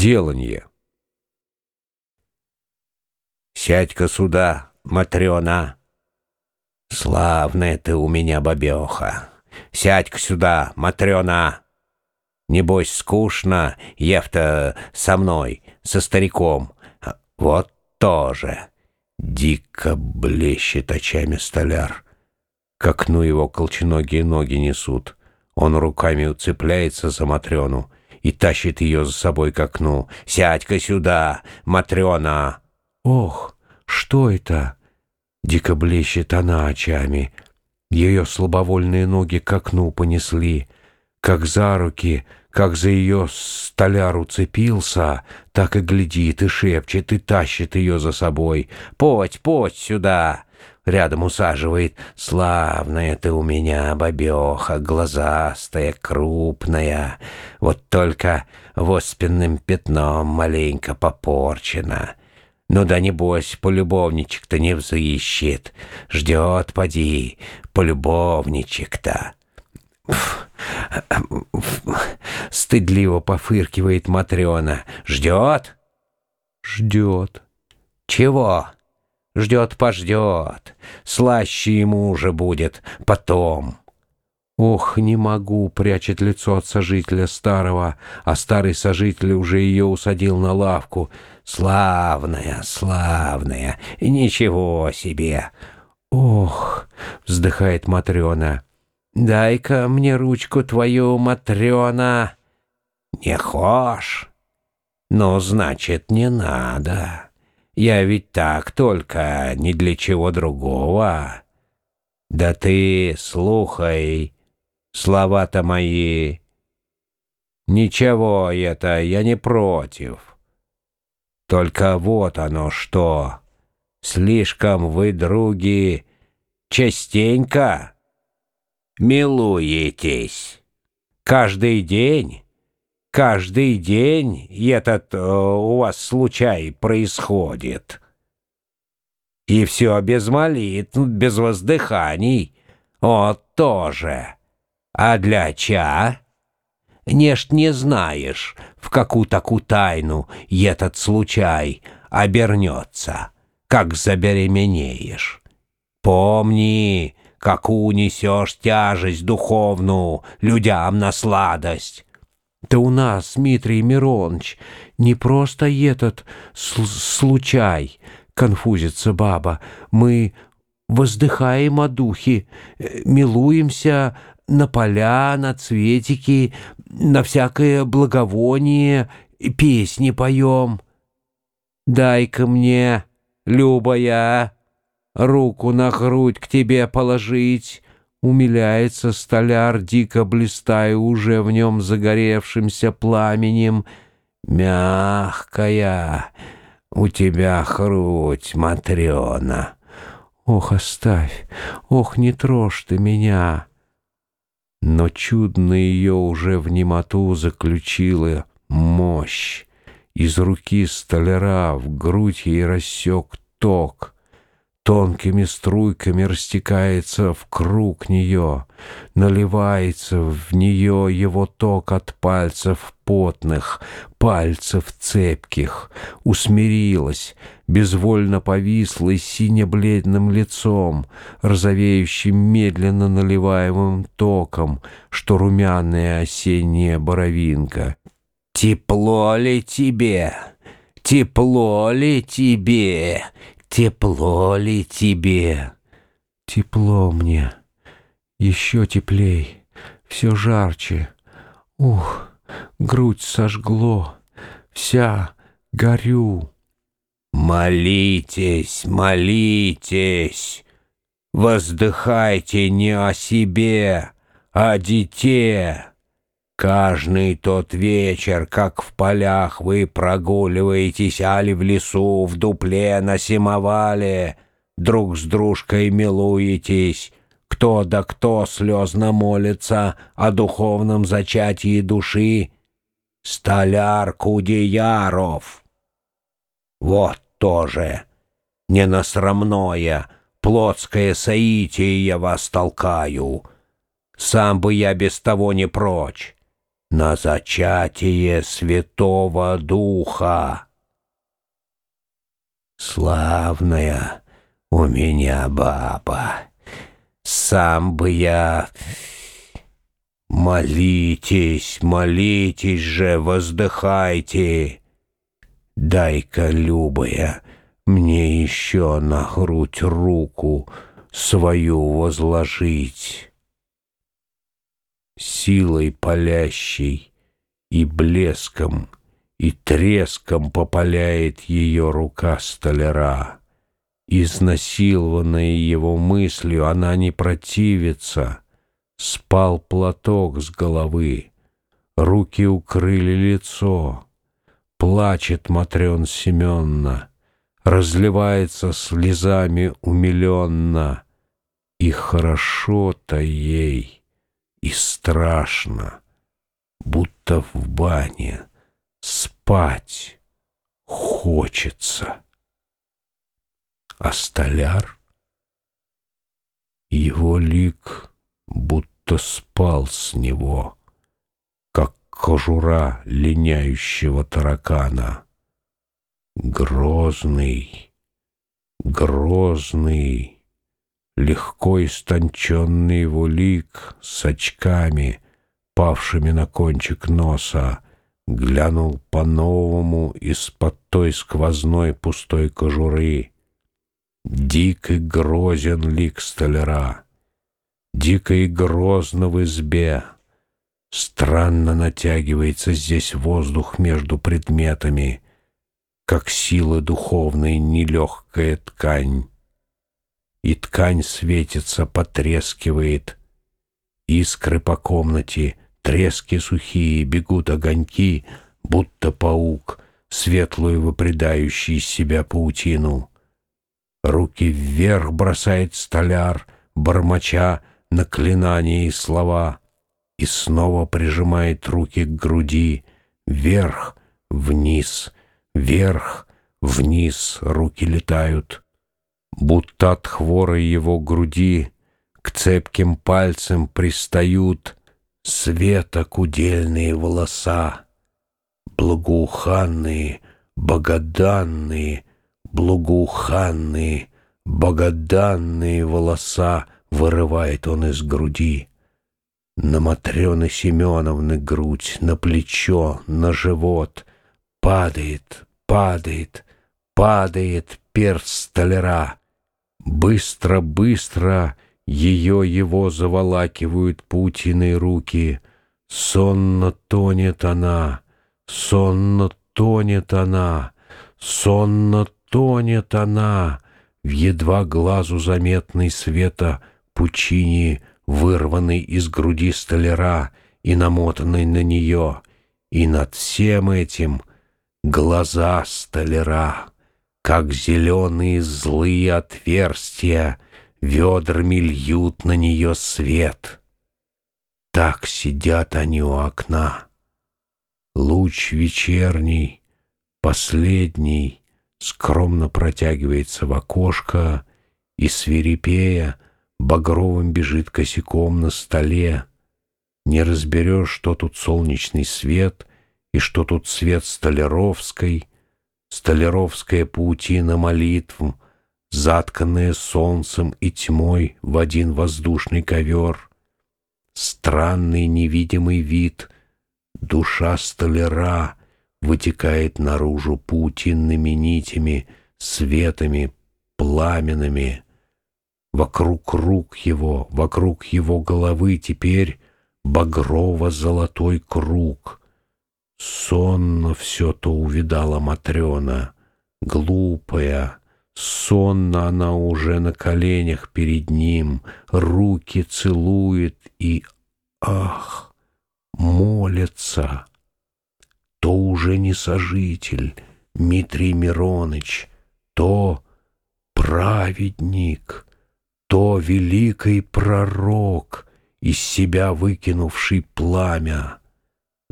Деланье. Сядь-ка сюда, Матрена. Славная ты у меня бабеха. Сядь-ка сюда, Матрена. Небось, скучно, Ев-то со мной, со стариком. Вот тоже. Дико блещет очами столяр. К окну его колченогие ноги несут. Он руками уцепляется за Матрёну и тащит ее за собой к окну. «Сядь-ка сюда, Матрёна!» «Ох, что это?» Дико блещет она очами. Ее слабовольные ноги к окну понесли. Как за руки, как за ее столяр уцепился, так и глядит, и шепчет, и тащит ее за собой. «Подь, подь сюда!» Рядом усаживает. «Славная ты у меня, бабеха, глазастая, крупная. Вот только воспенным пятном маленько попорчена. Ну да небось, полюбовничек-то не взыщет. Ждет, поди, полюбовничек-то». Стыдливо пофыркивает Матрена. «Ждет?» «Ждет». «Чего?» Ждет-пождет, слаще ему уже будет потом. Ох, не могу, прячет лицо от сожителя старого, а старый сожитель уже ее усадил на лавку. Славная, славная, ничего себе. Ох, вздыхает Матрена. Дай-ка мне ручку твою, Матрена. Не хошь? Ну, значит, не надо. Я ведь так только, ни для чего другого. Да ты слухай слова-то мои. Ничего это, я не против. Только вот оно что. Слишком вы, други, частенько милуетесь. Каждый день каждый день этот э, у вас случай происходит. И все без молитв, без воздыханий. Вот тоже. А для ча? Нечт не знаешь, в какую такую тайну этот случай обернется, как забеременеешь. Помни, какую несешь тяжесть духовную людям на сладость. Да у нас, Дмитрий Миронович, не просто этот случай, конфузится баба. Мы воздыхаем о духе, э, милуемся на поля, на цветики, на всякое благовоние, песни поем. Дай-ка мне, Любая, руку на грудь к тебе положить, Умиляется столяр, дико блистая уже в нем загоревшимся пламенем. Мягкая у тебя грудь, Матрена. Ох, оставь, ох, не трожь ты меня. Но чудно ее уже в немоту заключила мощь. Из руки столяра в грудь ей рассек ток — тонкими струйками растекается в круг нее, наливается в нее его ток от пальцев потных, пальцев цепких, усмирилась, безвольно повисла сине-бледным лицом, розовеющим медленно наливаемым током, что румяная осенняя боровинка. «Тепло ли тебе? Тепло ли тебе?» Тепло ли тебе? Тепло мне. Еще теплей. Все жарче. Ух, грудь сожгло. Вся горю. Молитесь, молитесь. Воздыхайте не о себе, а о дите. Каждый тот вечер, как в полях вы прогуливаетесь, али в лесу, в дупле, на симовале, друг с дружкой милуетесь, кто да кто слезно молится о духовном зачатии души, столяр Кудеяров. Вот тоже не на срамное, плотское соитие я вас толкаю, сам бы я без того не прочь. На зачатие Святого Духа. Славная у меня баба, сам бы я... Молитесь, молитесь же, воздыхайте. Дай-ка, любая, мне еще на грудь руку свою возложить. Силой палящей и блеском, и треском попаляет ее рука столяра. Изнасилованная его мыслью, она не противится. Спал платок с головы, руки укрыли лицо. Плачет Матрен Семенна, разливается слезами умиленно. И хорошо-то ей, и страшно, будто в бане спать хочется. А столяр, его лик будто спал с него, как кожура линяющего таракана. Грозный, грозный, легко истонченный его лик с очками, павшими на кончик носа, глянул по-новому из-под той сквозной пустой кожуры. Дик и грозен лик столяра, дико и грозно в избе. Странно натягивается здесь воздух между предметами — как сила духовная нелегкая ткань. И ткань светится, потрескивает. Искры по комнате, трески сухие, бегут огоньки, будто паук, светлую выпредающий из себя паутину. Руки вверх бросает столяр, бормоча наклинания и слова, и снова прижимает руки к груди, вверх, вниз — Вверх, вниз руки летают, Будто от хворой его груди К цепким пальцам пристают Светокудельные волоса, Благоуханные, богоданные, Благоуханные, богоданные волоса Вырывает он из груди. На Матрёны Семеновны грудь, на плечо, на живот — Падает, падает, падает перст столяра. Быстро-быстро ее его заволакивают паутиной руки. Сонно тонет она, сонно тонет она, сонно тонет она в едва глазу заметной света пучине, вырванной из груди столяра и намотанной на нее. И над всем этим Глаза столяра, как зеленые злые отверстия, Ведрами льют на нее свет. Так сидят они у окна. Луч вечерний, последний, Скромно протягивается в окошко, И свирепея багровым бежит косяком на столе. Не разберешь, что тут солнечный свет — и что тут свет Столяровской, Столяровская паутина молитв, затканная солнцем и тьмой в один воздушный ковер, странный невидимый вид, душа столяра вытекает наружу паутинными нитями, светами, пламенами. Вокруг рук его, вокруг его головы теперь багрово-золотой круг — Сонно все то увидала Матрена, глупая, сонно она уже на коленях перед ним, руки целует и, ах, молится. То уже не сожитель, Дмитрий Мироныч, то праведник, то великий пророк, из себя выкинувший пламя.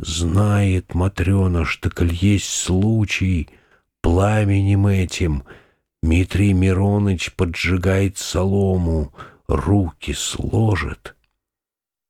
Знает Матрена, что, коль есть случай, пламенем этим Дмитрий Мироныч поджигает солому, руки сложит,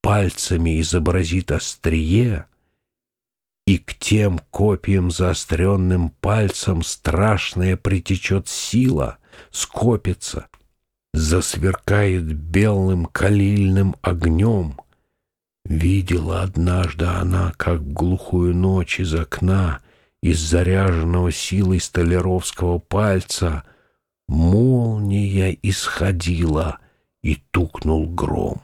пальцами изобразит острие и к тем копьям заостренным пальцем страшная притечет сила, скопится, засверкает белым калильным огнем. Видела однажды она, как в глухую ночь из окна, из заряженного силой столяровского пальца, молния исходила, и тукнул гром.